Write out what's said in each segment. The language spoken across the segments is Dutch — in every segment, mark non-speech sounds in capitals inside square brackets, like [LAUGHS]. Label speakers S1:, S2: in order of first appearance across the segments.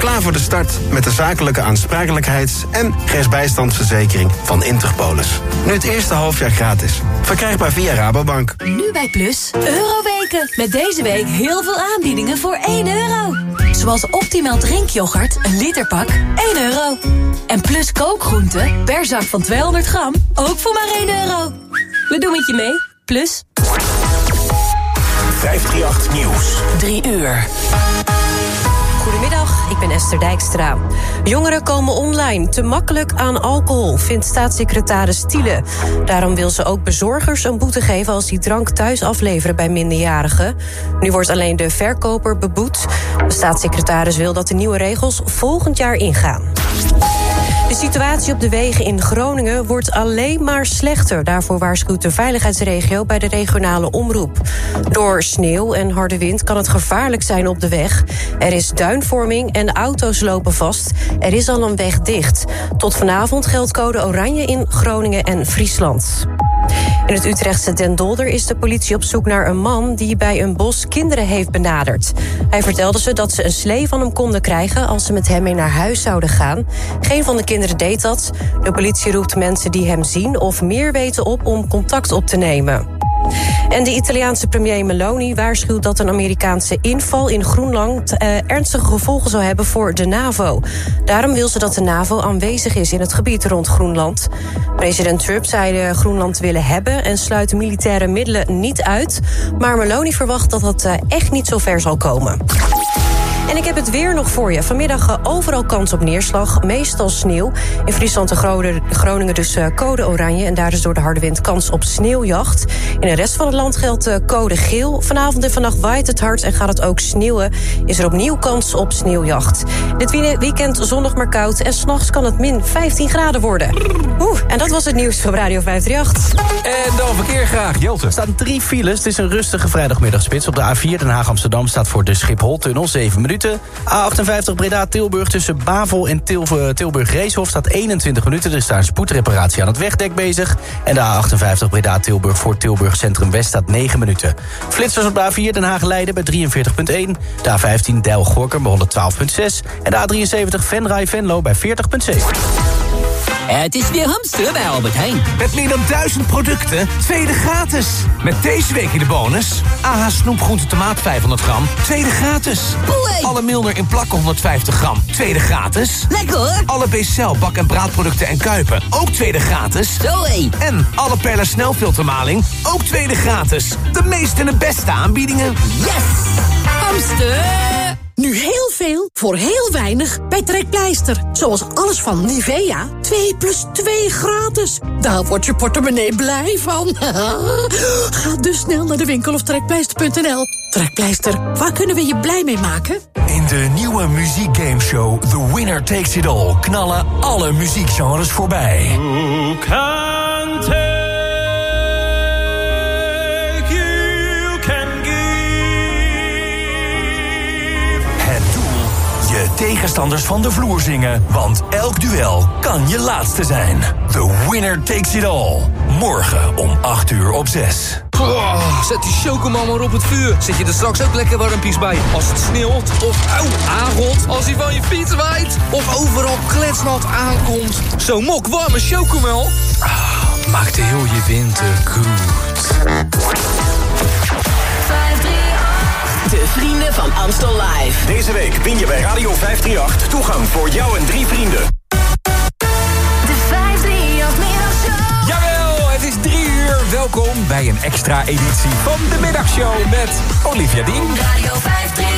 S1: Klaar voor de start met de zakelijke aansprakelijkheids- en rechtsbijstandsverzekering van Interpolis. Nu het eerste halfjaar gratis. Verkrijgbaar via Rabobank.
S2: Nu bij Plus, Euroweken. Met deze week heel veel aanbiedingen voor 1 euro. Zoals optimaal drinkyoghurt, een literpak, 1 euro. En Plus kookgroenten, per zak van 200 gram, ook voor maar 1 euro. We doen het je mee, Plus.
S3: 538 Nieuws.
S2: 3 uur.
S4: Goedemiddag, ik ben Esther Dijkstra. Jongeren komen online te makkelijk aan alcohol, vindt staatssecretaris Tiele. Daarom wil ze ook bezorgers een boete geven als die drank thuis afleveren bij minderjarigen. Nu wordt alleen de verkoper beboet. De staatssecretaris wil dat de nieuwe regels volgend jaar ingaan. De situatie op de wegen in Groningen wordt alleen maar slechter. Daarvoor waarschuwt de veiligheidsregio bij de regionale omroep. Door sneeuw en harde wind kan het gevaarlijk zijn op de weg. Er is duinvorming en auto's lopen vast. Er is al een weg dicht. Tot vanavond geldt code oranje in Groningen en Friesland. In het Utrechtse Den Dolder is de politie op zoek naar een man die bij een bos kinderen heeft benaderd. Hij vertelde ze dat ze een slee van hem konden krijgen als ze met hem mee naar huis zouden gaan. Geen van de kinderen deed dat. De politie roept mensen die hem zien of meer weten op om contact op te nemen. En de Italiaanse premier Meloni waarschuwt dat een Amerikaanse inval in Groenland eh, ernstige gevolgen zou hebben voor de NAVO. Daarom wil ze dat de NAVO aanwezig is in het gebied rond Groenland. President Trump zei de Groenland willen hebben en sluit militaire middelen niet uit. Maar Meloni verwacht dat dat eh, echt niet zo ver zal komen. En ik heb het weer nog voor je. Vanmiddag eh, overal kans op neerslag, meestal sneeuw. In Friesland en Groningen dus eh, code oranje... en daar is door de harde wind kans op sneeuwjacht. In de rest van het land geldt eh, code geel. Vanavond en vannacht waait het hard en gaat het ook sneeuwen. Is er opnieuw kans op sneeuwjacht. Dit weekend zonnig maar koud... en s'nachts kan het min 15 graden worden. Oeh, en dat was het nieuws van Radio 538.
S5: En dan verkeer graag, Jelte.
S6: Er staan drie files. Het is een rustige vrijdagmiddagspits. Op de A4 Den Haag-Amsterdam staat voor de Schiphol-tunnel 7 minuten. A58 Breda-Tilburg tussen Bavel en Tilburg-Reeshof staat 21 minuten. Er is daar een spoedreparatie aan het wegdek bezig. En de A58 Breda-Tilburg voor Tilburg Centrum West staat 9 minuten. Flitsers op de A4 Den Haag-Leiden bij 43.1. De A15 Dijl-Gorkum bij 112.6. En de A73 Venray-Venlo bij 40.7.
S7: Het is weer hamster bij Albert Heijn.
S3: Met meer dan duizend producten, tweede gratis. Met deze week in de bonus... AH snoepgroente tomaat 500 gram, tweede gratis. Alle Milner in plakken 150 gram, tweede gratis.
S7: Lekker hoor.
S3: Alle B-cel bak- en braadproducten en kuipen, ook tweede gratis.
S7: Zoé.
S3: En alle Perla snelfiltermaling, ook tweede gratis. De meeste en de beste aanbiedingen.
S7: Yes! Hamster!
S8: Nu heel veel voor heel weinig bij Trekpleister. Zoals alles van Nivea. 2 plus 2 gratis. Daar wordt je portemonnee blij van. [LAUGHS] Ga dus snel naar de winkel of trekpleister.nl. Trekpleister, waar kunnen we je blij mee maken?
S9: In de nieuwe muziekgameshow The Winner Takes It All... knallen alle muziekgenres voorbij. Tegenstanders van de vloer zingen. Want elk duel kan je laatste zijn. The Winner Takes It All. Morgen om 8 uur op 6.
S5: Oh, zet die chocomel maar op het vuur. Zet je er straks ook lekker warmpies bij. Als het sneeuwt of auw, aangot. Als hij van je fiets waait. Of overal kletsnat aankomt. Zo'n mok warme chocomel. Ah, maakt heel je winter goed.
S10: De vrienden van Amstel Live.
S3: Deze week win je bij Radio 538 toegang voor jou en drie vrienden.
S10: De 538 Middagshow.
S5: Jawel, het is drie uur. Welkom bij een extra editie van de middagshow met Olivia Dien.
S10: Radio 538.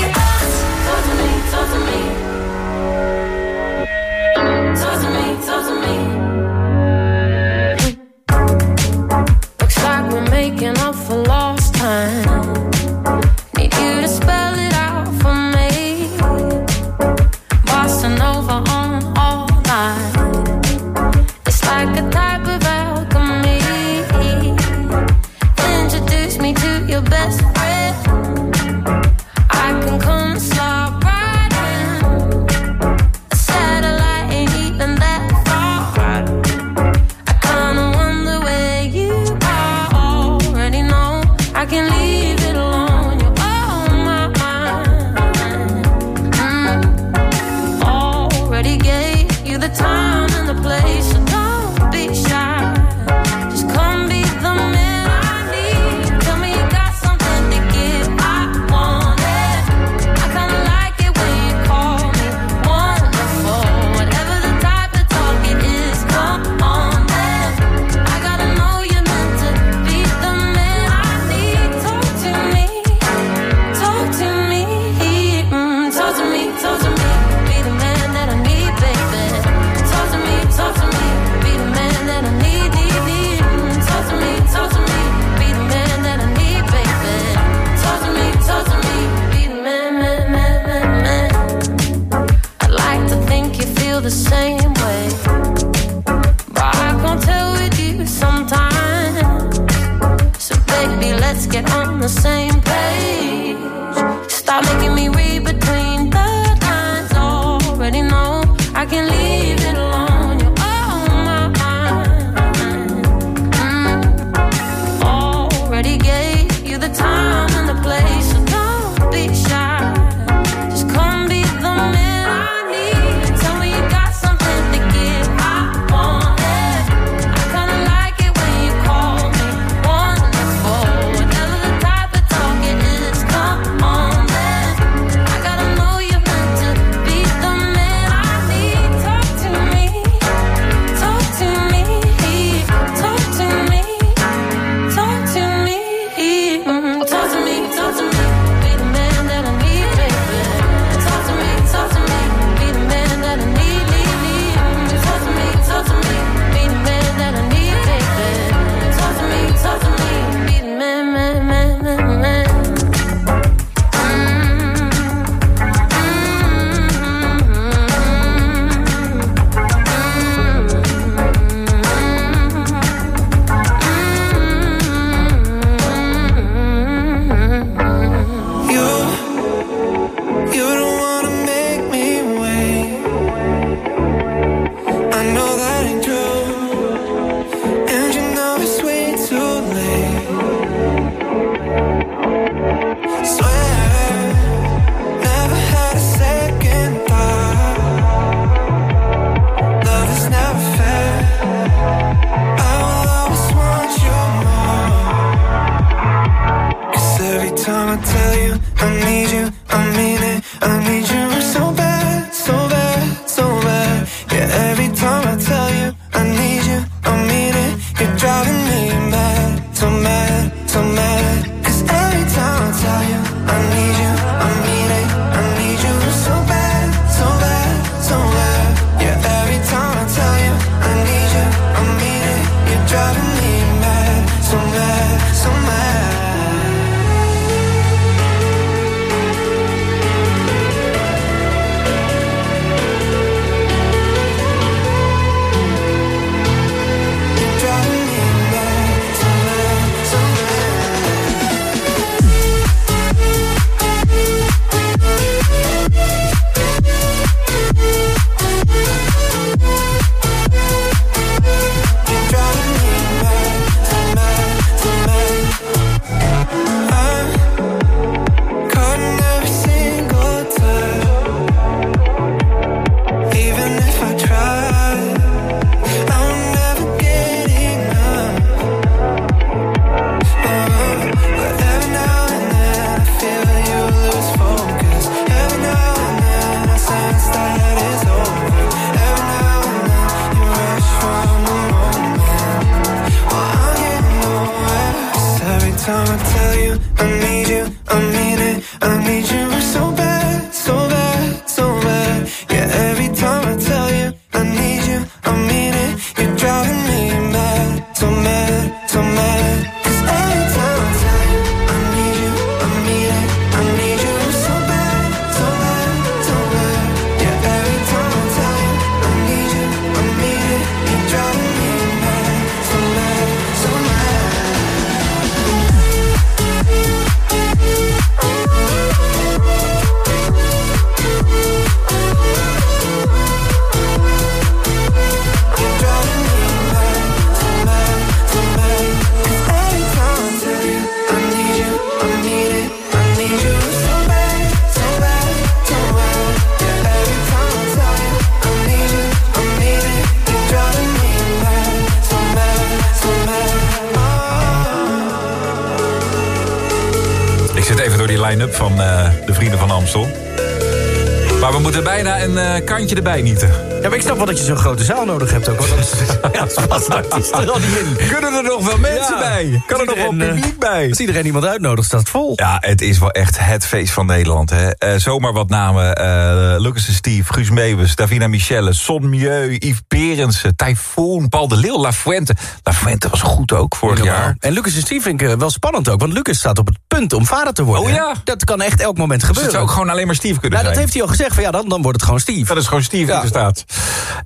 S11: erbij niet.
S6: Ja, maar ik snap wel dat je zo'n grote zaal nodig hebt ook. Want [LAUGHS] er al niet in.
S11: Kunnen er nog wel mensen bij? Kan er nog wel
S6: publiek eh,
S11: bij?
S6: Als iedereen iemand uitnodigt, staat het vol.
S11: Ja, het is wel echt het feest van Nederland. Hè. Eh, zomaar wat namen. Eh, Lucas en Steve, Guus Meeuwis, Davina Michelle, Son Mieu, Yves Berensen, Typhoon, Paul de Lille, La Fuente. La Fuente was goed ook vorig jaar.
S6: En Lucas en Steve vind ik wel spannend ook. Want Lucas staat op het punt om vader te worden.
S11: Oh ja.
S6: Dat kan echt elk moment
S11: dus
S6: gebeuren.
S11: Dat het zou ook gewoon alleen maar Steve kunnen
S6: nou,
S11: zijn.
S6: Dat heeft hij al gezegd. Van, ja, dan, dan wordt het gewoon Steve.
S11: Dat is gewoon Steve
S6: in
S11: de staat.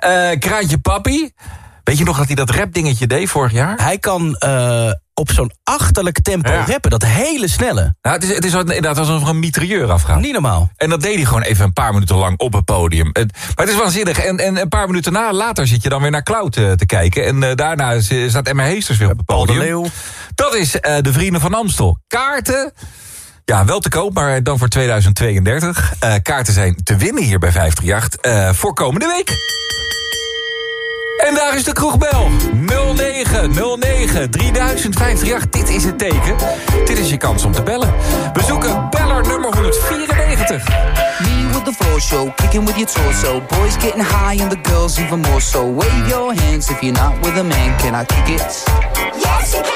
S11: Uh, eh, Kraantje Papi.
S12: Weet je nog dat hij dat rap dingetje deed vorig jaar?
S6: Hij kan eh, op zo'n achterlijk tempo rappen. Dat hele snelle.
S12: Nou, het is, het is inderdaad alsof er een mitrailleur afgaat.
S6: Niet normaal.
S12: En dat deed hij gewoon even een paar minuten lang op het podium. maar het is waanzinnig. En, en een paar minuten later zit je dan weer naar Cloud eh, te kijken. En daarna staat Emma Heesters weer op het podium.
S6: Paul de Leeuw.
S12: Dat is eh, de Vrienden van Amstel. Kaarten, ja, wel te koop, maar dan voor 2032. Eh, kaarten zijn te winnen hier bij 538 eh voor komende week. En daar is de kroegbel. 0909 3058. Dit is het teken. Dit is je kans om te bellen. We zoeken beller nummer 194.
S13: Me with the floor show, kicking with your torso. Boys getting high and the girls even more so. Wave your hands if you're not with a man. Can I kick it? Yes, you can.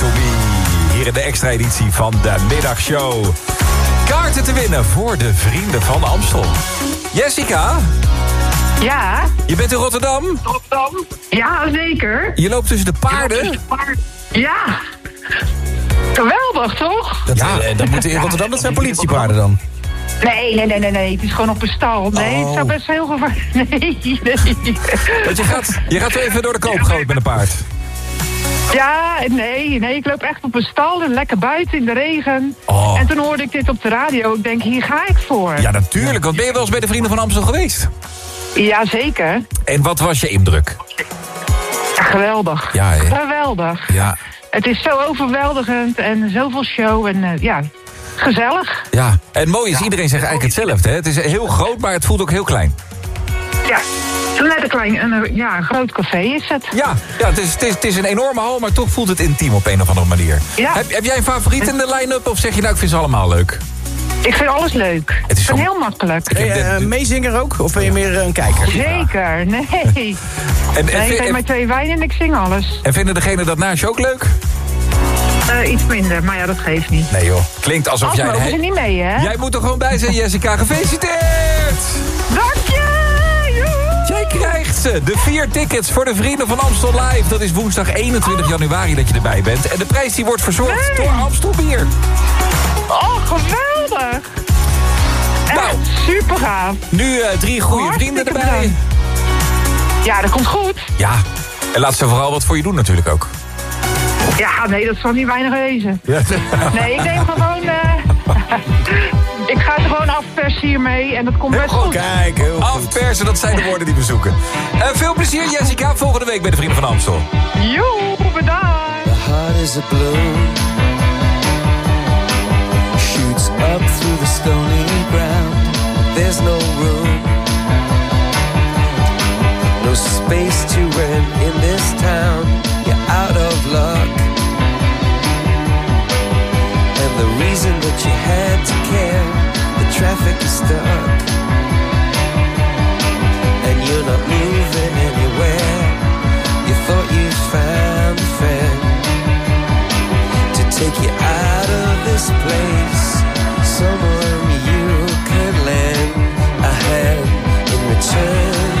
S14: To.
S11: Hier in de extra editie van de middagshow. Kaarten te winnen voor de vrienden van Amstel. Jessica,
S15: Ja,
S11: je bent in Rotterdam.
S15: Rotterdam. Ja, zeker.
S11: Je loopt tussen de paarden.
S15: Ja. Geweldig, toch?
S6: Dat, eh, dat moeten in Rotterdam, dat zijn politiepaarden dan.
S15: Nee, nee, nee, nee, nee. Het is gewoon op een stal. Nee, het zou best heel gevaarlijk... [LAUGHS] Nee, nee.
S11: Want je gaat, je gaat even door de koopgoot met een paard.
S15: Ja, nee, nee. Ik loop echt op een stal. en Lekker buiten in de regen.
S11: Oh.
S15: En toen hoorde ik dit op de radio. Ik denk, hier ga ik voor.
S11: Ja, natuurlijk. Want ben je wel eens bij de Vrienden van Amstel geweest?
S15: Ja, zeker.
S11: En wat was je indruk?
S15: Ja, geweldig.
S11: Ja?
S15: Geweldig.
S11: Ja,
S15: Het is zo overweldigend en zoveel show. En eh, ja, gezellig.
S11: ja. En mooi is, iedereen zegt eigenlijk hetzelfde. Hè? Het is heel groot, maar het voelt ook heel klein.
S15: Ja, net een klein, een, eh, ja, een groot café is het.
S11: Ja, ja het, is, het, is, het is een enorme hal, maar toch voelt het intiem op een of andere manier.
S15: Ja.
S11: Heb, heb jij een favoriet in de line-up of zeg je nou, ik vind ze allemaal leuk?
S15: Ik vind alles leuk. Het
S11: is
S15: heel makkelijk.
S6: Ben je eh, een meezinger ook? Of ben je meer eh, een kijker?
S15: Zeker, nee.
S11: En,
S15: nee,
S11: en,
S15: ik neem maar twee wijn en ik zing alles.
S11: en vinden degenen dat naast je ook leuk?
S15: Eh, iets minder, maar ja, dat geeft niet.
S11: Nee joh, klinkt alsof
S15: Als
S11: jij...
S15: mogen ze niet mee, hè?
S11: Jij moet er gewoon bij zijn, Jessica. Gefeliciteerd!
S15: Dank je!
S11: Krijgt ze. De vier tickets voor de Vrienden van Amstel Live. Dat is woensdag 21 januari dat je erbij bent. En de prijs die wordt verzorgd door Amstel Bier.
S15: Oh, geweldig! Echt super gaaf.
S11: Nu eh, drie goede vrienden erbij.
S15: Ja, dat komt goed.
S11: Ja, en laat ze vooral wat voor je doen natuurlijk ook.
S15: Ja, nee, dat zal niet weinig wezen.
S11: Ja.
S15: Nee, ik neem gewoon... eh, [LAUGHS] ik ga het gewoon afpersen hiermee en dat komt best goed.
S11: Kijk, heel Afpersen, dat zijn de woorden die we zoeken. Eh, veel plezier Jessica, volgende week bij de Vrienden van Amstel.
S15: Joe, bedankt!
S14: The heart is a balloon Shoots up through the stony ground There's no room No space to rent in this town You're out of luck And the reason that you had to care traffic is stuck. And you're not moving anywhere. You thought you found a friend to take you out of this place. Someone you could lend a hand in return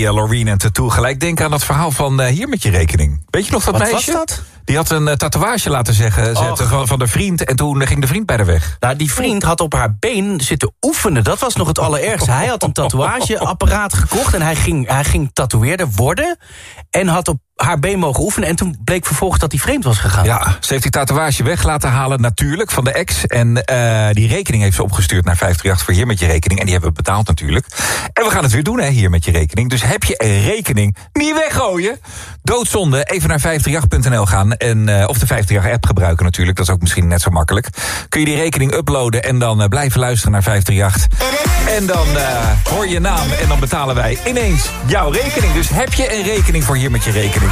S11: die Loreen en Tattoo gelijk denken aan dat verhaal van eh, hier met je rekening. Weet je nog dat
S6: Wat was
S11: meisje?
S6: dat?
S11: Die had een eh, tatoeage laten zeggen, zetten van, van de vriend. En toen ging de vriend bij de weg.
S6: Nou, die vriend had op haar been zitten oefenen. Dat was nog het allerergste. Hij had een tatoeageapparaat gekocht en hij ging, hij ging tatoeëerder worden. En had op haar been mogen oefenen. En toen bleek vervolgens dat hij vreemd was gegaan.
S11: Ja, ze heeft die tatoeage weg laten halen, natuurlijk, van de ex. En eh, die rekening heeft ze opgestuurd naar 538 voor hier met je rekening. En die hebben we betaald natuurlijk. En we gaan het weer doen, hè, hier met je rekening. Dus heb je een rekening, niet weggooien. Doodzonde, even naar 538.nl gaan. En, eh, of de 538-app gebruiken natuurlijk, dat is ook misschien net zo makkelijk. Kun je die rekening uploaden en dan eh, blijven luisteren naar 538. En dan hoor je naam en dan betalen wij ineens jouw rekening. Dus heb je een rekening voor hier met je rekening?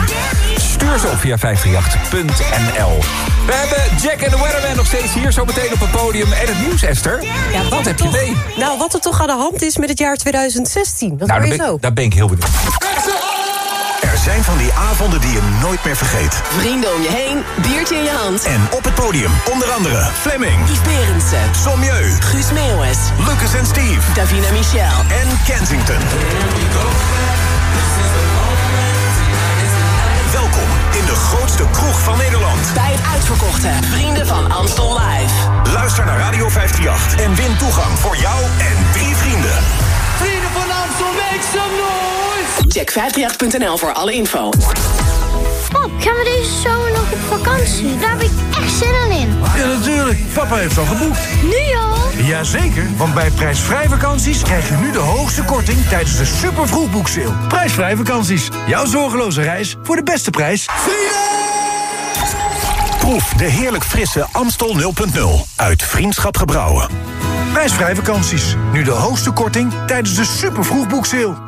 S11: Stuur ze op via 538.nl. We hebben Jack en de Weatherman nog steeds hier, zo meteen op het podium. En het nieuws, Esther.
S4: Ja,
S11: wat heb je mee?
S4: Nou, wat er toch aan de hand is met het jaar 2016. Dat
S11: nou,
S4: hoor
S11: daar
S4: je
S11: ben,
S4: zo.
S11: ik, daar ben ik heel benieuwd.
S3: Er zijn van die avonden die je nooit meer vergeet.
S16: Vrienden om je heen, biertje in je hand.
S3: En op het podium onder andere Fleming,
S16: Yves Berendsen,
S3: Sommieu,
S16: Guus Meeuwis,
S3: Lucas en Steve
S16: Davina Michel.
S3: en Kensington. In de grootste kroeg van Nederland.
S16: Bij het uitverkochte Vrienden van Amstel Live.
S3: Luister naar Radio 538 en win toegang voor jou en drie vrienden.
S16: Vrienden van Amstel, make some noise! Check 538.nl voor alle info.
S17: Pap, gaan we deze zomer nog op vakantie? Daar heb ik echt zin in.
S18: Ja, natuurlijk. Papa heeft al geboekt.
S17: Nu al?
S18: Jazeker, want bij prijsvrij vakanties krijg je nu de hoogste korting tijdens de super vroegboekseil. Prijsvrij vakanties. Jouw zorgeloze reis voor de beste prijs.
S3: Proef de heerlijk frisse Amstel 0.0 uit Vriendschap Gebrouwen.
S18: Prijsvrij vakanties. Nu de hoogste korting tijdens de super vroegboekseil.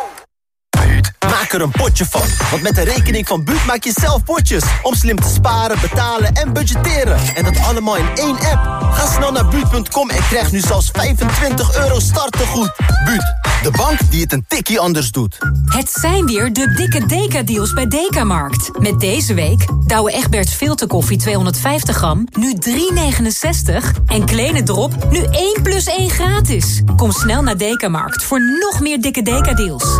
S19: Er een potje van. Want met de rekening van Buut maak je zelf potjes. Om slim te sparen, betalen en budgetteren. En dat allemaal in één app. Ga snel naar Buut.com en krijg nu zelfs 25 euro startegoed. Buut, de bank die het een tikkie anders doet.
S2: Het zijn weer de dikke Deka-deals bij Dekamarkt. Met deze week Douwe Egberts filterkoffie 250 gram, nu 3,69. En Kleine Drop, nu 1 plus 1 gratis. Kom snel naar Dekamarkt voor nog meer dikke Deka-deals.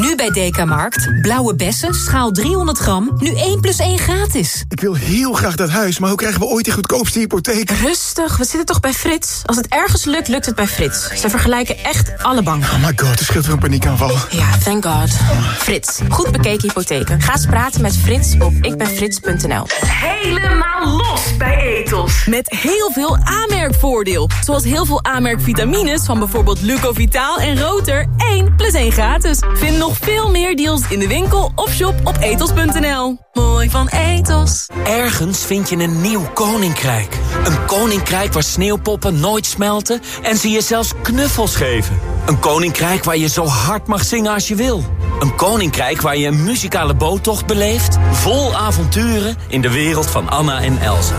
S2: Nu bij Dekamarkt. Blauwe bessen, schaal 300 gram, nu 1 plus 1 gratis.
S18: Ik wil heel graag dat huis, maar hoe krijgen we ooit de goedkoopste hypotheek?
S20: Rustig, we zitten toch bij Frits? Als het ergens lukt, lukt het bij Frits. Ze vergelijken echt alle banken.
S18: Oh my god, er scheelt weer een paniekaanval.
S20: Ja, thank god. Frits, goed bekeken hypotheken. Ga eens praten met Frits op ikbenfrits.nl.
S21: Helemaal los bij Etos.
S20: Met heel veel aanmerkvoordeel. Zoals heel veel aanmerkvitamines van bijvoorbeeld Lucovitaal en Roter. 1 plus 1 gratis. Vind nog veel meer deals in de winkel of shop op etos.nl. Mooi van Etos.
S22: Ergens vind je een nieuw koninkrijk. Een koninkrijk waar sneeuwpoppen nooit smelten... en ze je zelfs knuffels geven. Een koninkrijk waar je zo hard mag zingen als je wil. Een koninkrijk waar je een muzikale boottocht beleeft... vol avonturen in de wereld van Anna en Elsa.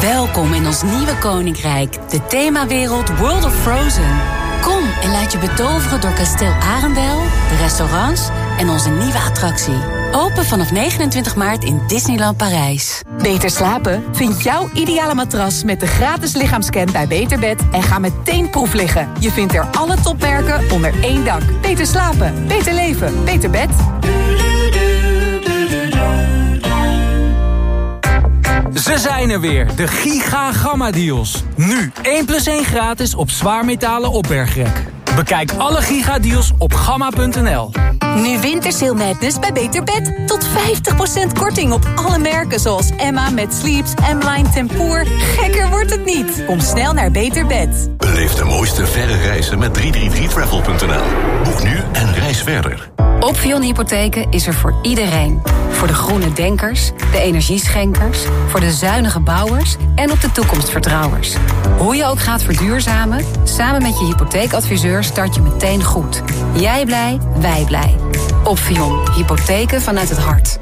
S2: Welkom in ons nieuwe koninkrijk. De themawereld World of Frozen. Kom en laat je betoveren door kasteel Arendel, de restaurants en onze nieuwe attractie. Open vanaf 29 maart in Disneyland Parijs.
S23: Beter slapen? Vind jouw ideale matras met de gratis lichaamscan bij Beterbed en ga meteen proef liggen. Je vindt er alle topmerken onder één dak. Beter slapen, beter leven, beter bed.
S13: Ze zijn er weer, de Giga Gamma Deals. Nu 1 plus 1 gratis op zwaarmetalen opbergrek. Bekijk alle Giga Deals op gamma.nl.
S23: Nu Wintersail Madness bij Beter Bed. Tot 50% korting op alle merken zoals Emma met Sleeps, M-Line Tempoor. Gekker wordt het niet. Kom snel naar Beter Bed.
S24: Beleef de mooiste verre reizen met 333travel.nl. Boek nu en reis verder.
S2: Opvion Hypotheken is er voor iedereen. Voor de groene denkers, de energieschenkers, voor de zuinige bouwers en op de toekomstvertrouwers. Hoe je ook gaat verduurzamen, samen met je hypotheekadviseur start je meteen goed. Jij blij, wij blij. Opvion Hypotheken vanuit het hart.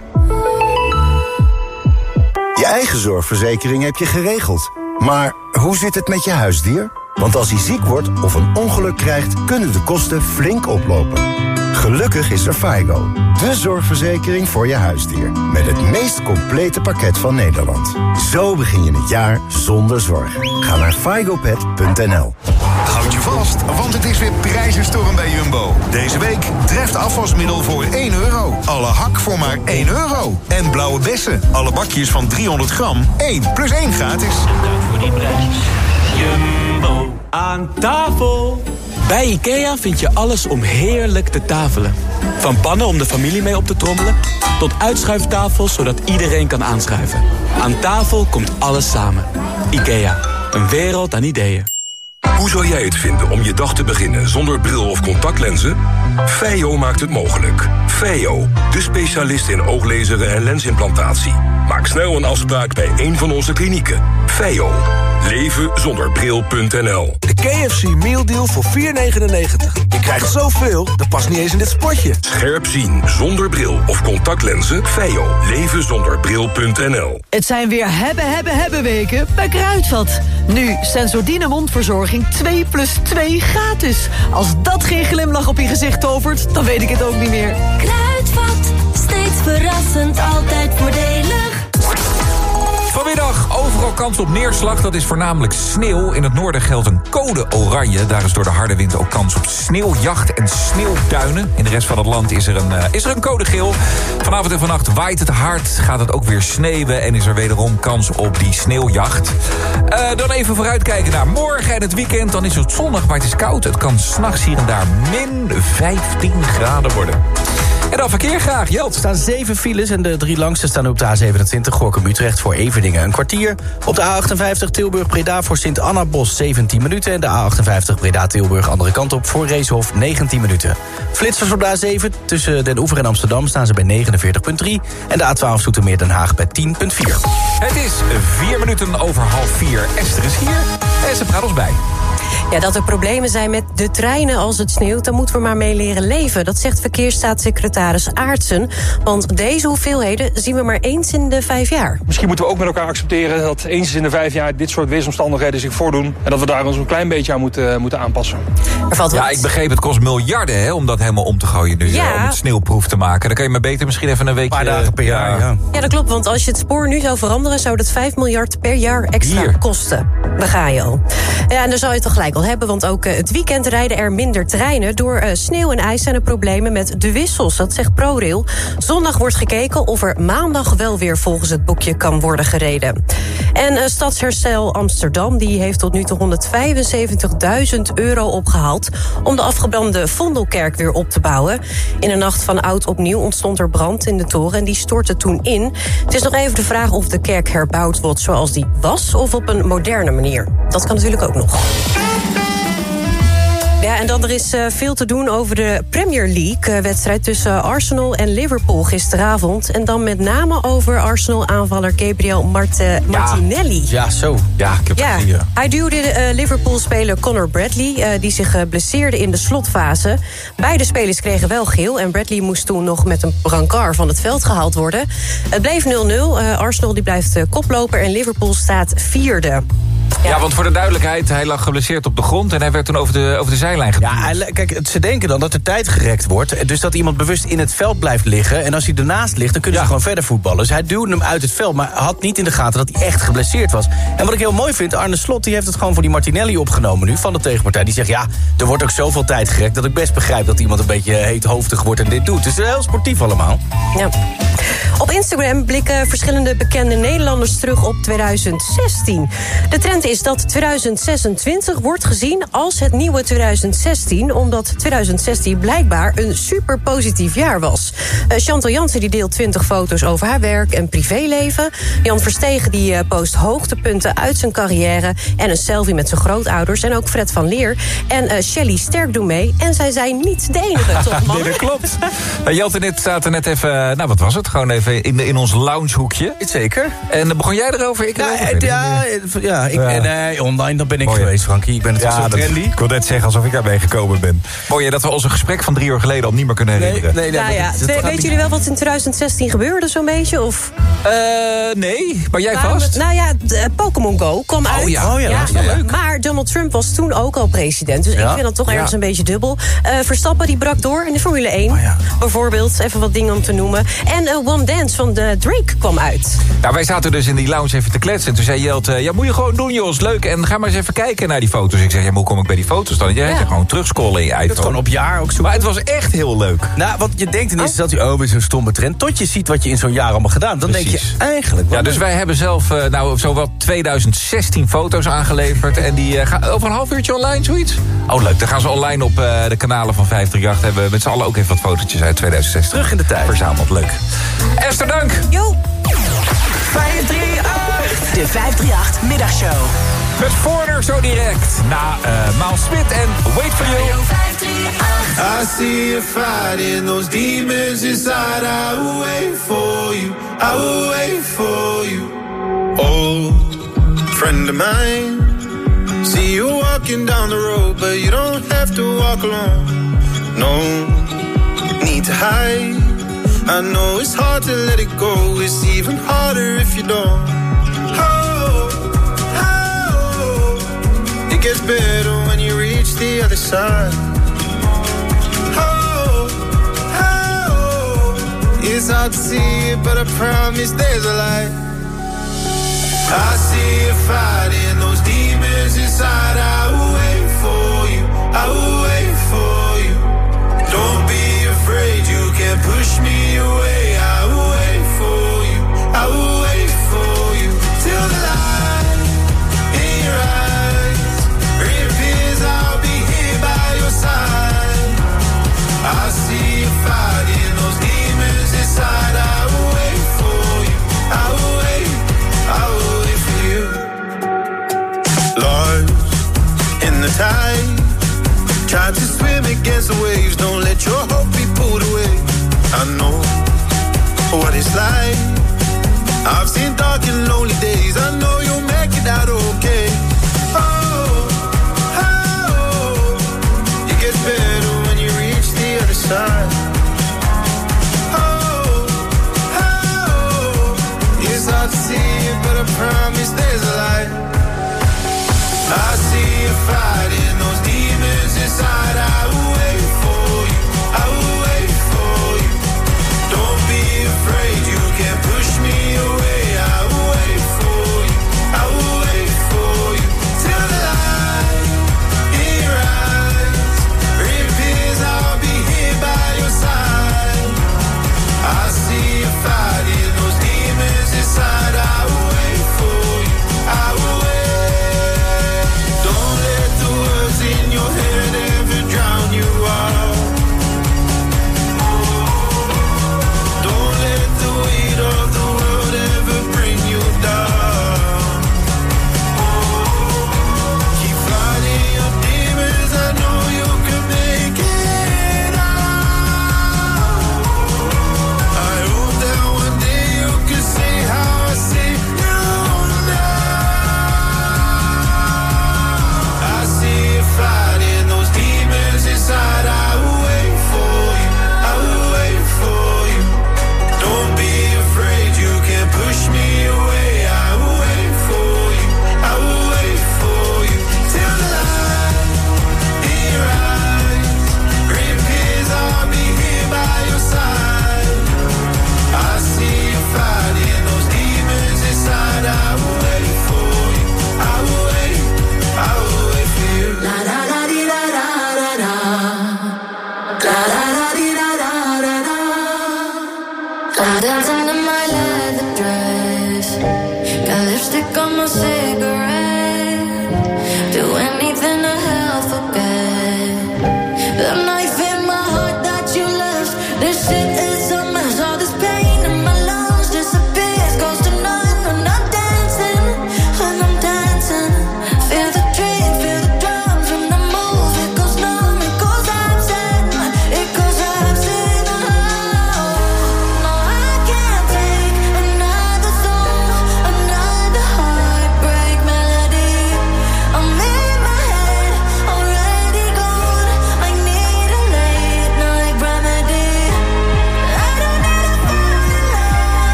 S25: Je eigen zorgverzekering heb je geregeld. Maar hoe zit het met je huisdier? Want als hij ziek wordt of een ongeluk krijgt, kunnen de kosten flink oplopen. Gelukkig is er FIGO, de zorgverzekering voor je huisdier. Met het meest complete pakket van Nederland. Zo begin je het jaar zonder zorgen. Ga naar figopet.nl
S3: Houd je vast, want het is weer prijzenstorm bij Jumbo. Deze week treft afwasmiddel voor 1 euro. Alle hak voor maar 1 euro. En blauwe bessen, alle bakjes van 300 gram, 1 plus 1 gratis.
S22: voor die prijs. Jumbo. Aan tafel. Bij IKEA vind je alles om heerlijk te tafelen. Van pannen om de familie mee op te trommelen... tot uitschuiftafels zodat iedereen kan aanschuiven. Aan tafel komt alles samen. IKEA, een wereld aan ideeën.
S26: Hoe zou jij het vinden om je dag te beginnen zonder bril of contactlenzen? Feio maakt het mogelijk. Feio, de specialist in ooglezeren en lensimplantatie. Maak snel een afspraak bij een van onze klinieken. Feio. Leven zonder bril.nl
S9: De KFC Meal Deal voor 4,99. Je krijgt zoveel, dat past niet eens in dit spotje.
S26: Scherp zien zonder bril of contactlenzen. Feio. Leven zonder bril.nl
S27: Het zijn weer hebben, hebben, hebben weken bij Kruidvat. Nu Sensordine mondverzorging 2 plus 2 gratis. Als dat geen glimlach op je gezicht tovert, dan weet ik het ook niet meer.
S28: Kruidvat, verrassend, altijd voordelig.
S11: Vanmiddag overal kans op neerslag. Dat is voornamelijk sneeuw. In het noorden geldt een code oranje. Daar is door de harde wind ook kans op sneeuwjacht en sneeuwduinen. In de rest van het land is er een, uh, is er een code geel. Vanavond en vannacht waait het hard. Gaat het ook weer sneeuwen. En is er wederom kans op die sneeuwjacht. Uh, dan even vooruitkijken naar morgen en het weekend. Dan is het zonnig, maar het is koud. Het kan s'nachts hier en daar min 15 graden worden. En dan verkeer graag, Jelt.
S6: Er staan zeven files en de drie langste staan op de A27 Gorkum-Utrecht voor Everdingen een kwartier. Op de A58 Tilburg-Breda voor Sint-Anna-Bos 17 minuten... en de A58 Breda-Tilburg andere kant op voor Reeshof 19 minuten. Flitsers op de A7 tussen Den Oever en Amsterdam staan ze bij 49,3... en de A12 Zoetermeer Den Haag bij 10,4.
S11: Het is vier minuten over half vier. Esther is hier en ze praat ons bij.
S4: Ja, dat er problemen zijn met de treinen als het sneeuwt... daar moeten we maar mee leren leven. Dat zegt verkeersstaatssecretaris Aartsen. Want deze hoeveelheden zien we maar eens in de vijf jaar.
S29: Misschien moeten we ook met elkaar accepteren... dat eens in de vijf jaar dit soort weersomstandigheden zich voordoen... en dat we daar ons een klein beetje aan moeten, moeten aanpassen.
S4: Er valt
S11: ja, ik begreep het kost miljarden hè, om dat helemaal om te gooien nu.
S4: Ja.
S11: Om het sneeuwproef te maken. Dan kan je maar beter misschien even een weekje...
S6: Een paar dagen per jaar, ja.
S4: Ja, dat klopt, want als je het spoor nu zou veranderen... zou dat 5 miljard per jaar extra
S11: Hier.
S4: kosten. Daar ga je al. Ja, en daar zou je toch gelijk al hebben, want ook eh, het weekend rijden er minder treinen. Door eh, sneeuw en ijs zijn er problemen met de wissels, dat zegt ProRail. Zondag wordt gekeken of er maandag wel weer volgens het boekje kan worden gereden. En eh, Stadsherstel Amsterdam die heeft tot nu toe 175.000 euro opgehaald... om de afgebrande Vondelkerk weer op te bouwen. In de nacht van oud opnieuw ontstond er brand in de toren en die stortte toen in. Het is nog even de vraag of de kerk herbouwd wordt zoals die was... of op een moderne manier. Dat kan natuurlijk ook nog. Ja, en dan er is uh, veel te doen over de Premier League. Uh, wedstrijd tussen Arsenal en Liverpool gisteravond. En dan met name over Arsenal-aanvaller Gabriel Marte Martinelli.
S6: Ja, zo.
S11: Ja, ik heb
S4: Ja,
S11: het hier.
S4: hij duwde uh, Liverpool-speler Conor Bradley... die zich blesseerde in de slotfase. Beide spelers kregen wel geel... en Bradley moest toen nog met een brancard van het veld gehaald worden. Het bleef 0-0. Arsenal die blijft koploper en Liverpool staat vierde.
S11: Ja. want voor de duidelijkheid, hij lag geblesseerd op de grond... en hij werd toen over de, over de zijlijn geduwd.
S6: Ja, hij- kijk, ze denken dan dat er tijd gerekt wordt. Dus dat iemand bewust in het veld blijft liggen. En als hij ernaast ligt, dan kunnen ze gewoon verder voetballen. Dus hij duwde hem uit het veld, maar had niet in de gaten dat hij echt geblesseerd was. En wat ik heel mooi vind, Arne Slot die heeft het gewoon voor die Martinelli opgenomen nu... van de tegenpartij. Die zegt, ja, er wordt ook zoveel tijd gerekt... dat ik best begrijp dat iemand een beetje heethoofdig wordt en dit doet. Het is heel sportief allemaal.
S4: Ja. Op Instagram blikken verschillende bekende Nederlanders terug op 2016. De trend is dat 2026 wordt gezien als het nieuwe 2016... omdat 2016 blijkbaar een super positief jaar was. Eh, Chantal Jansen die deelt 20 foto's over haar werk en privéleven. Jan Verstegen die eh, post hoogtepunten uit zijn carrière... en een selfie met zijn grootouders. En ook Fred van Leer en eh, Shelley Sterk doen mee. En zij zijn niet de enige, [LAUGHS] toch, man?
S11: nee, dat klopt. Uh, Jelte net staat er net even, nou wat was het? Gewoon even in, in ons loungehoekje.
S6: Zeker.
S11: En uh, begon jij erover? Ik
S6: Ja,
S11: erover?
S6: ja, ja, ik,
S11: Ja.
S6: nee, online dan ben ik
S11: Mooi,
S6: geweest, Frankie. Ik ben natuurlijk
S11: Ja,
S6: zo
S11: dat,
S6: trendy.
S11: ik wil net zeggen alsof ik daarmee gekomen ben. Mooi dat we ons een gesprek van drie uur geleden al niet meer kunnen herinneren.
S6: nee,
S4: Nou ja, we- weten jullie wel wat in 2016 gebeurde zo'n beetje? Of?
S11: Uh, nee, maar jij
S4: Waarom-
S11: vast?
S4: Nou ja, eh, Pokémon Go kwam uit.
S11: ja. Oh ja, dat is wel leuk.
S4: Maar Donald Trump was toen ook al president. Dus
S11: Ja.
S4: ik vind dat toch
S11: Ja.
S4: ergens een beetje dubbel. Eh, Verstappen die brak door in de Formule 1.
S11: Oh
S4: Bijvoorbeeld, even wat dingen om te noemen. En eh, One Dance van de Drake kwam uit.
S11: Nou, wij zaten dus in die lounge even te kletsen. En toen zei Jelte, ja, moet je gewoon doen, is leuk. En ga maar eens even kijken naar die foto's. Ik zeg, ja, maar hoe kom ik bij die foto's dan? Jij ja. gewoon terugscrollen in je iPhone.
S6: gewoon op jaar ook zo.
S11: Maar het was echt heel leuk.
S6: Nou, want je denkt in eerste instantie, oh, wat is een stomme trend. Tot je ziet wat je in zo'n jaar allemaal gedaan. Dan denk je, eigenlijk...
S11: Ja, dus wij hebben zelf uh, nou zowat 2016 foto's aangeleverd. En die uh, gaan over een half uurtje online, zoiets. Oh, leuk. Dan gaan ze online op uh, de kanalen van 538. Hebben we met z'n allen ook even wat fotootjes uit 2016.
S6: Terug in de tijd.
S11: Verzameld, leuk. Esther, dank.
S4: Jo.
S30: 538. De 538 Middagshow.
S11: Met Foreigner zo direct. Na uh, Maal Smit en Wait For You.
S31: I see you fighting those demons inside. I will wait for you. I will wait for you. Old friend of mine. See you walking down the road, but you don't have to walk alone. No need to hide. I know it's hard to let it go. It's even harder if you don't. Oh, oh, it gets better when you reach the other side. Oh, oh, it's hard to see it, but I promise there's a light. I see you fighting those demons inside. I will wait for you. I will push me away.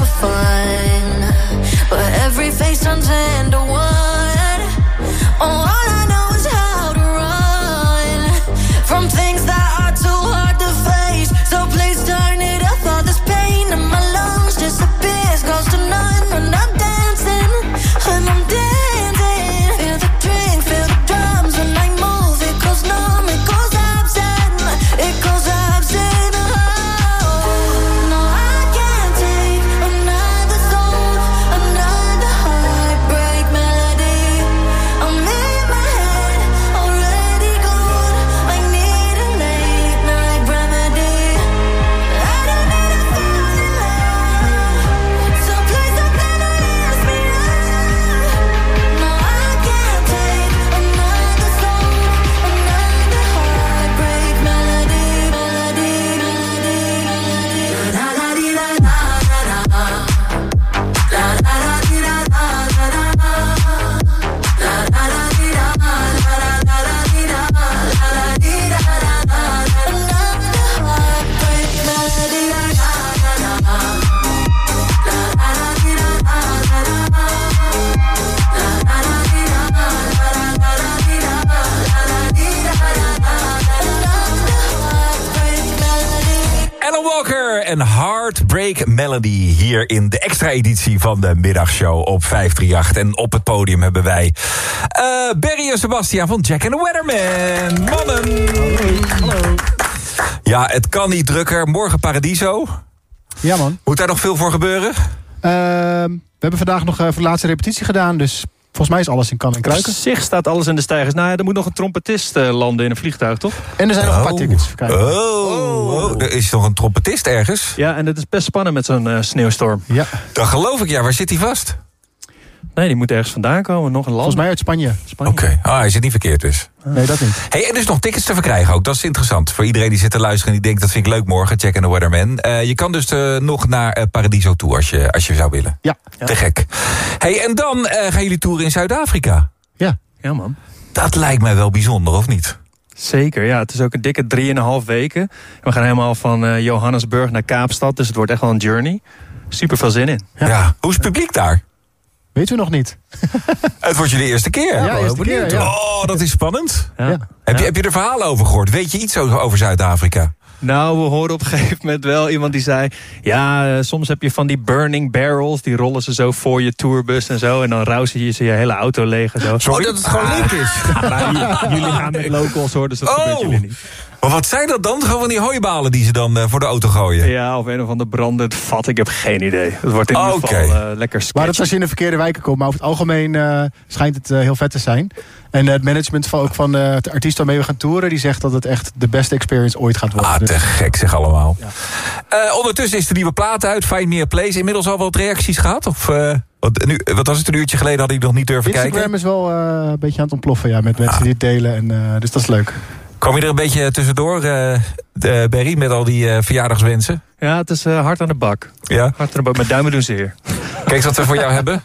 S31: for fun, but every face
S11: turns in. Melody hier in de extra editie van de middagshow op 538. En op het podium hebben wij eh Berry en Sebastian van Jack and the Weatherman. Mannen!
S32: Hallo.
S11: Ja, het kan niet drukker. Morgen Paradiso.
S32: Ja, man.
S11: Moet daar nog veel voor gebeuren?
S32: Ehm, we hebben vandaag nog even de laatste repetitie gedaan, dus volgens mij is alles in kan en kruiken.
S29: Op zich staat alles in de stijgers. Nou ja, er moet nog een trompetist eh, landen in een vliegtuig, toch?
S32: En er zijn nog een paar tickets. Even kijken.
S11: Oh, oh, er is nog een trompetist ergens.
S29: Ja, en het is best spannend met zo'n eh, sneeuwstorm.
S32: Ja.
S11: Dat geloof ik, ja. Waar zit hij vast?
S29: Nee, die moet ergens vandaan komen. Nog een land.
S32: Volgens mij uit Spanje.
S11: Oké, ah, hij zit niet verkeerd dus.
S32: Nee, dat niet.
S11: Hey, en er is nog tickets te verkrijgen ook. Dat is interessant. Voor iedereen die zit te luisteren en die denkt... dat vind ik leuk morgen, Check and the Weatherman. Eh, je kan dus eh, nog naar eh, Paradiso toe als je, als je zou willen.
S32: Ja.
S11: Te gek. Hey, en dan eh, gaan jullie toeren in Zuid-Afrika.
S32: Ja.
S29: Ja, man.
S11: Dat lijkt mij wel bijzonder, of niet?
S29: Zeker, ja. Het is ook een dikke drieënhalf weken. We gaan helemaal van eh, Johannesburg naar Kaapstad. Dus het wordt echt wel een journey. Super veel zin in.
S11: Ja. Hoe is het publiek daar?
S32: Weten we nog niet. [LAUGHS]
S11: Het wordt jullie eerste keer.
S32: Ja,
S11: Oh,
S32: eerste
S11: benieuwd.
S32: keer, ja.
S11: Oh, dat is spannend.
S29: Ja.
S11: Heb, je, heb je er verhalen over gehoord? Weet je iets over over Zuid-Afrika?
S29: Nou, we hoorden op een gegeven moment wel iemand die zei... ja, eh, soms heb je van die burning barrels... die rollen ze zo voor je tourbus en zo... en dan rousen je ze je hele auto leeg en zo.
S11: Oh, dat het gewoon leuk is. [LAUGHS]
S29: Jullie gaan met locals hoor, dus dat
S11: Oh.
S29: gebeurt jullie niet.
S11: Maar wat zijn dat dan? Gewoon van die hooibalen die ze dan eh, voor de auto gooien?
S29: Ja, of een of ander brandend vat, ik heb geen idee. Het wordt in ieder geval eh, lekker
S32: Maar dat
S29: sketchy.
S32: als je in de verkeerde wijken komt. Maar over het algemeen eh, schijnt het eh, heel vet te zijn. En het management van, ook van eh, de artiest waarmee we gaan toeren... die zegt dat het echt de beste experience ooit gaat worden.
S11: Ah,
S32: Dus-
S11: te gek zeg allemaal. Eh, ondertussen is de nieuwe plaat uit, Find Me A Place. Inmiddels al wat reacties gehad? Of, eh, wat, nu, wat was het, een uurtje geleden had ik nog niet durven
S32: Instagram
S11: kijken.
S32: is wel eh, een beetje aan het ontploffen, ja. Met mensen die het delen. En, eh, dus dat is leuk.
S11: Kwam je er een beetje tussendoor, de Berry, met al die eh, verjaardagswensen?
S29: Ja, het is hard aan de bak.
S11: Ja?
S29: Hard aan de bak, mijn duimen doen zeer.
S11: Kijk eens wat we voor jou [LAUGHS] hebben.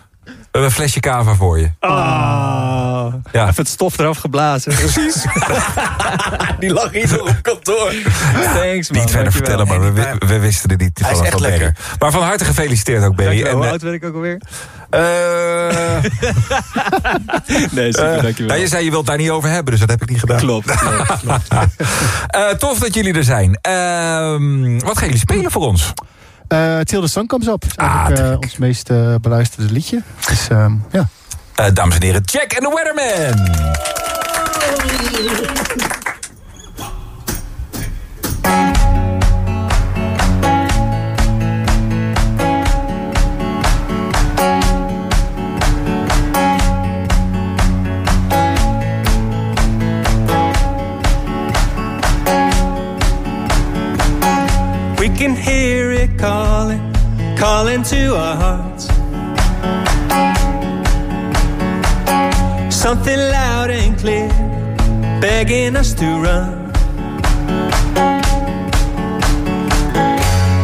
S11: We hebben een flesje cava voor je.
S29: Ah,
S11: Ja.
S29: even het stof eraf geblazen. [LAUGHS] Precies. [LAUGHS]
S33: Die lag hier op kantoor.
S29: Thanks man.
S11: Niet verder vertellen, maar we, wi- we wisten er niet
S33: Hij is
S11: van,
S33: echt
S11: van
S33: lekker.
S11: Maar van harte gefeliciteerd ook.
S29: Dankjewel.
S11: En,
S29: Hoe
S11: eh,
S29: oud werd ik ook alweer? [LAUGHS]
S11: eh,
S29: Nee, super, dankjewel.
S11: nou, je zei je wilt daar niet over hebben, dus dat heb ik niet gedaan.
S29: Klopt.
S11: Eh, tof dat jullie er zijn. Ehm, wat gaan jullie spelen voor ons?
S32: Eh Till the Sun Comes Up.
S11: Ah,
S32: ons meest eh, beluisterde liedje. Dus ehm, ja.
S11: Eh, dames en heren, Jack and the Weatherman.
S22: We can hear calling, calling to our hearts. Something loud and clear, begging us to run.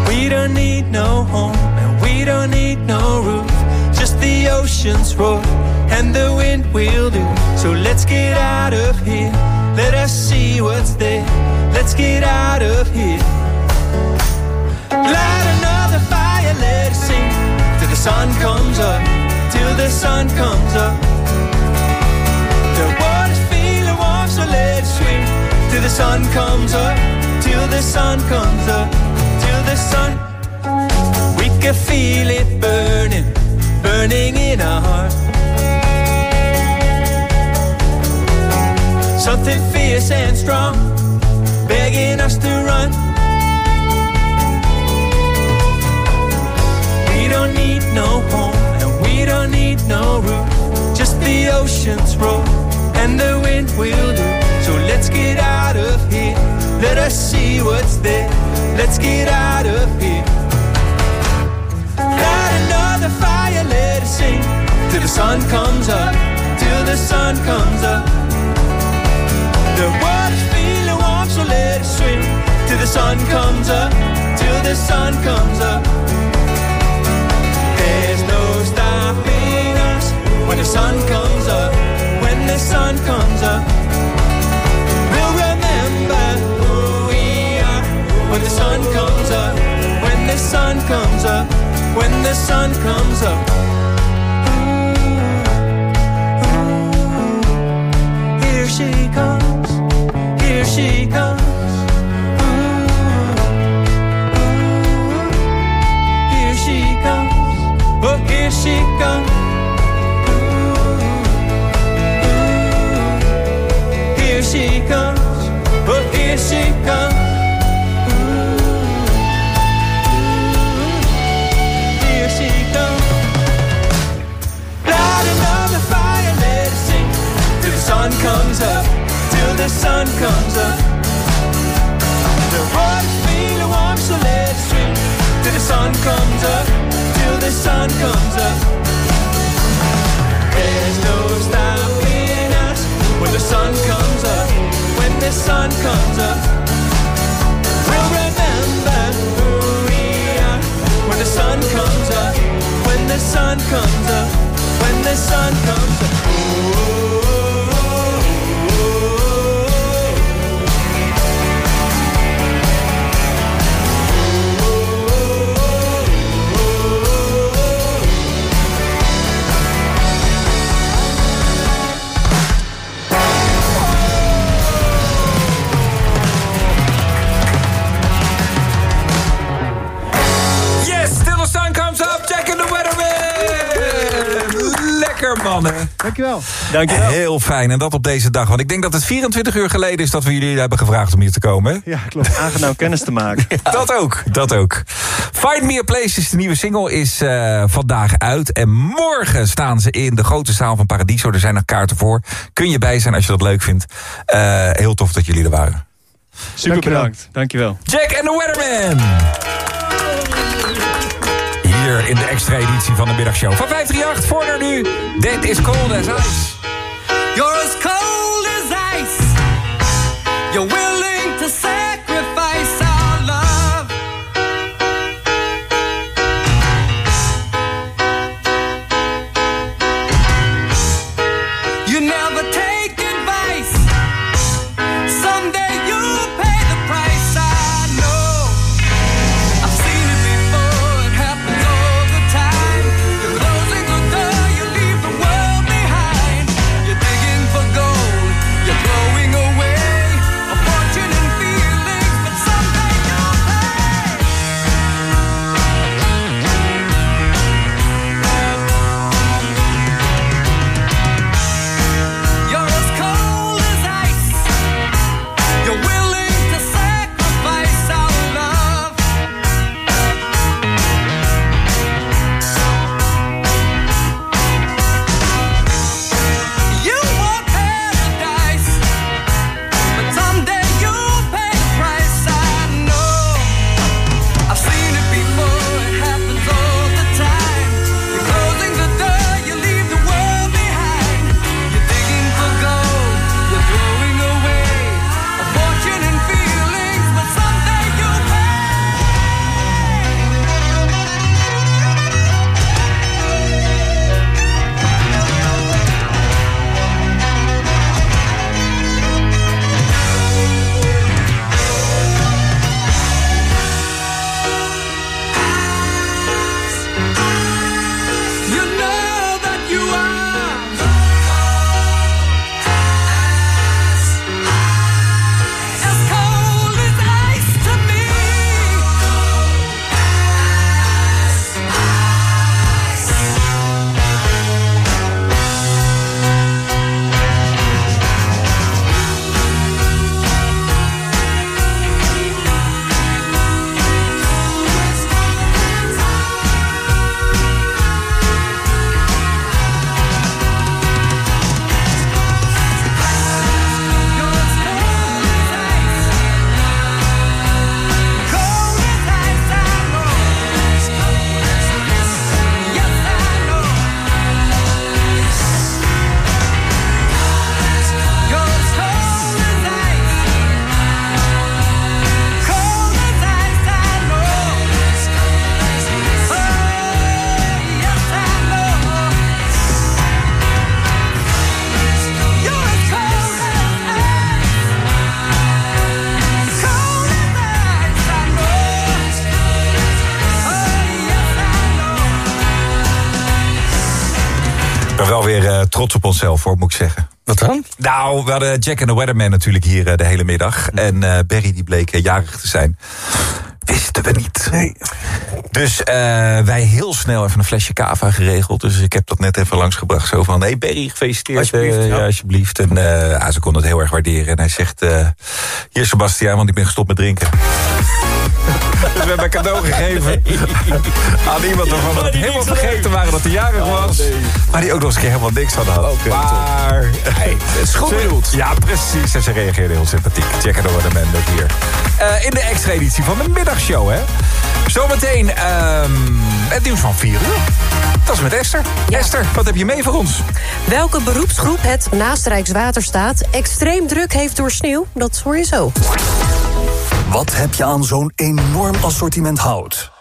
S22: We don't need no home, and we don't need no roof. Just the ocean's roar, and the wind will do. So let's get out of here, let us see what's there. Let's get out of here. Light another fire, let it sing till the sun comes up, till the sun comes up. The water's feeling warm, so let it swim till the sun comes up, till the sun comes up, till the sun. We can feel it burning, burning in our heart. Something fierce and strong, begging us to run. Need no home and we don't need no roof. Just the ocean's roar and the wind will do. So let's get out of here. Let us see what's there. Let's get out of here. Light another fire, let it sing till the sun comes up. Till the sun comes up. The water's feeling warm, so let it swim till the sun comes up. Till the sun comes up. Sun comes up. When the sun comes up, we'll remember who we are. When the sun comes up, when the sun comes up, when the sun comes up. The sun comes up, till the sun comes up. The feeling warm, so let it swim. Till the sun comes up, till the sun comes up. There's no stopping us when the sun comes up, when the sun comes up. We'll remember who we are when the sun comes up, when the sun comes up, when the sun comes up.
S11: Yes, mannen.
S32: Dankjewel.
S29: Dankjewel.
S11: Heel fijn, en dat op deze dag. Want ik denk dat het 24 uur geleden is dat we jullie hebben gevraagd om hier te komen. hè?
S32: Ja, klopt.
S29: Aangenaam kennis te maken. [LAUGHS]
S11: Dat ook, dat ook. Find Me a Place is de nieuwe single, is eh, vandaag uit. En morgen staan ze in de grote zaal van Paradiso. Er zijn nog kaarten voor. Kun je bij zijn als je dat leuk vindt. Eh, heel tof dat jullie er waren.
S29: Super
S32: Dankjewel.
S29: bedankt. Dankjewel.
S11: Jack and the Weatherman. In de extra editie van de middagshow van 538. Voor naar nu. Dit is Cold as Ice.
S22: You're as cold as ice. You're willing to sacrifice
S11: ben wel weer eh, trots op onszelf, hoor, moet ik zeggen.
S33: Wat dan?
S11: Nou, we hadden Jack and the Weatherman natuurlijk hier eh, de hele middag. En eh, Barry die bleek jarig te zijn. wisten we niet. Nee. Dus wij heel snel even een flesje cava geregeld. Dus ik heb dat net even langsgebracht. Zo van, hey Berry, gefeliciteerd.
S29: Alsjeblieft, ja.
S11: ja, alsjeblieft. En ah, ze kon het heel erg waarderen. En hij zegt, hier Sebastiaan, want ik ben gestopt met drinken. Dus we hebben een cadeau gegeven aan iemand waarvan we het helemaal vergeten waren dat hij jarig was. Maar die ook nog eens een keer helemaal niks van had. maar...
S29: het is goed bedoeld.
S11: Ja, precies. En ze reageerde heel sympathiek. Check het door de man ook hier. Eh, in de extra editie van de middagshow, hè. Zometeen ehm, het nieuws van 4 uur. Dat is met Esther. Esther, wat heb je mee voor ons?
S4: Welke beroepsgroep het naast Rijkswaterstaat extreem druk heeft door sneeuw? Dat hoor je zo.
S9: Wat heb je aan zo'n enorm assortiment hout?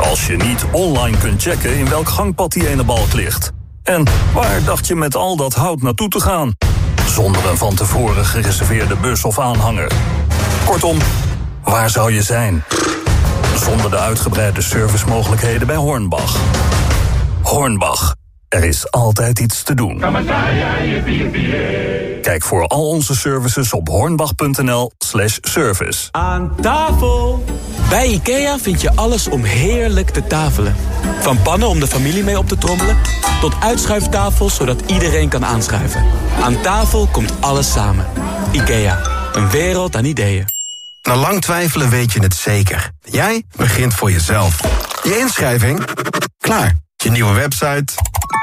S9: Als je niet online kunt checken in welk gangpad die ene balk ligt. En waar dacht je met al dat hout naartoe te gaan? Zonder een van tevoren gereserveerde bus of aanhanger. Kortom, waar zou je zijn? Zonder de uitgebreide servicemogelijkheden bij Hornbach. Hornbach, er is altijd iets te doen. Kijk voor al onze services op hornbach.nl slash service.
S34: Aan tafel! Bij IKEA vind je alles om heerlijk te tafelen. Van pannen om de familie mee op te trommelen... tot uitschuiftafels zodat iedereen kan aanschuiven. Aan tafel komt alles samen. IKEA, een wereld aan ideeën.
S35: Na lang twijfelen weet je het zeker. Jij begint voor jezelf. Je inschrijving? Klaar. Je nieuwe website?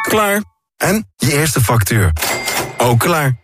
S35: Klaar. En je eerste factuur? Ook klaar.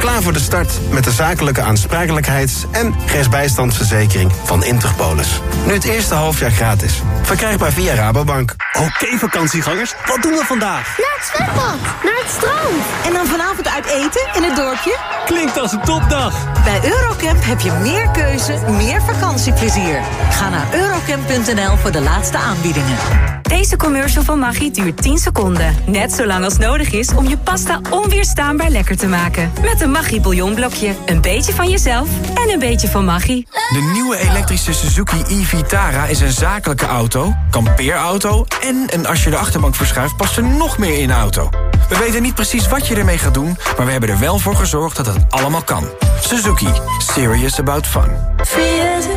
S35: Klaar voor de start met de zakelijke aansprakelijkheids- en rechtsbijstandsverzekering van Interpolis. Nu het eerste halfjaar gratis. Verkrijgbaar via Rabobank.
S36: Oké vakantiegangers, wat doen we vandaag?
S37: Naar het zwembad, naar het strand. En dan vanavond uit eten in het dorpje?
S36: Klinkt als een topdag.
S38: Bij Eurocamp heb je meer keuze, meer vakantieplezier. Ga naar eurocamp.nl voor de laatste aanbiedingen.
S2: Deze commercial van Maggi duurt 10 seconden. Net zo lang als nodig is om je pasta onweerstaanbaar lekker te maken. Met een Maggi bouillonblokje. Een beetje van jezelf en een beetje van Maggi.
S18: De nieuwe elektrische Suzuki e-Vitara is een zakelijke auto, kampeerauto... en een als je de achterbank verschuift past er nog meer in de auto. We weten niet precies wat je ermee gaat doen... maar we hebben er wel voor gezorgd dat het allemaal kan. Suzuki. Serious about fun.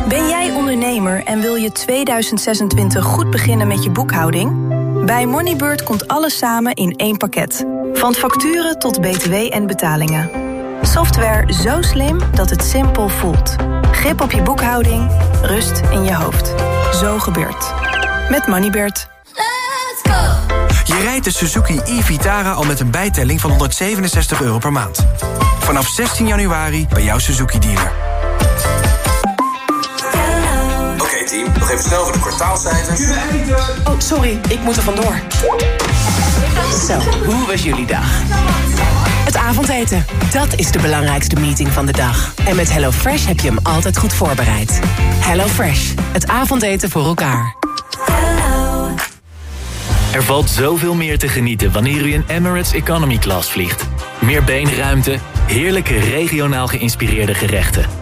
S39: Ben jij ondernemer en wil je 2026 goed beginnen met je boekhouding? Bij Moneybird komt alles samen in één pakket. Van facturen tot btw en betalingen. Software zo slim dat het simpel voelt. Grip op je boekhouding, rust in je hoofd. Zo gebeurt. Met Moneybird.
S18: Je rijdt de Suzuki e-Vitara al met een bijtelling van 167 euro per maand. Vanaf 16 januari bij jouw Suzuki-dealer.
S3: Team, nog even snel voor de kwartaalcijfers.
S40: Oh, sorry, ik moet er vandoor. Zo, hoe was jullie dag? Het avondeten, dat is de belangrijkste meeting van de dag. En met HelloFresh heb je hem altijd goed voorbereid. HelloFresh, het avondeten voor elkaar.
S41: Er valt zoveel meer te genieten wanneer u in Emirates Economy Class vliegt. Meer beenruimte, heerlijke regionaal geïnspireerde gerechten.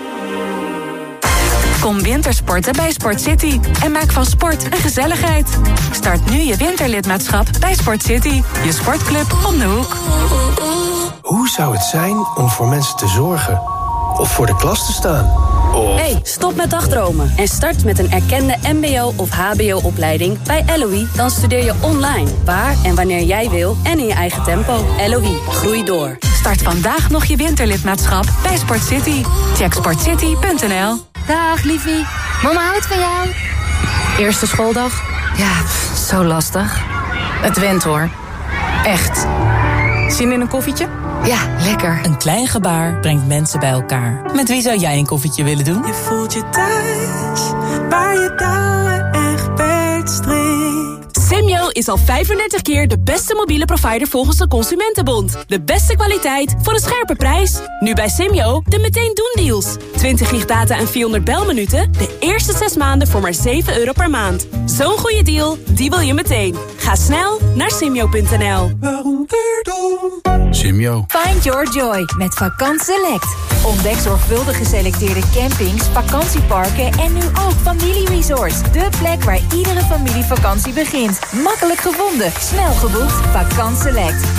S2: Kom wintersporten bij Sport City. En maak van sport een gezelligheid. Start nu je winterlidmaatschap bij Sport City. Je sportclub om de hoek.
S42: Hoe zou het zijn om voor mensen te zorgen? Of voor de klas te staan? Of...
S28: Hey, stop met dagdromen en start met een erkende mbo- of hbo-opleiding bij LOE. Dan studeer je online, waar en wanneer jij wil en in je eigen tempo. LOE, groei door.
S2: Start vandaag nog je winterlidmaatschap bij Sport City. Check sportcity.nl
S43: Dag, liefie. Mama houdt van jou. Eerste schooldag? Ja, pff, zo lastig. Het went hoor. Echt. Zin in een koffietje? Ja, lekker.
S27: Een klein gebaar brengt mensen bij elkaar. Met wie zou jij een koffietje willen doen?
S44: Je voelt je thuis, waar je touwen echt stringt. Simyo is al 35 keer de beste mobiele provider volgens de Consumentenbond. De beste kwaliteit voor een scherpe prijs. Nu bij Simyo de meteen doen deals. 20 gig data en 400 belminuten. De eerste 6 maanden voor maar 7 euro per maand. Zo'n goede deal, die wil je meteen. Ga snel naar simyo.nl.
S45: Simyo.
S2: Find your joy met Vakant Select. Ontdek zorgvuldig geselecteerde campings, vakantieparken en nu ook familieresorts. De plek waar iedere familievakantie begint. Makkelijk gevonden, snel geboekt. Vakant Select.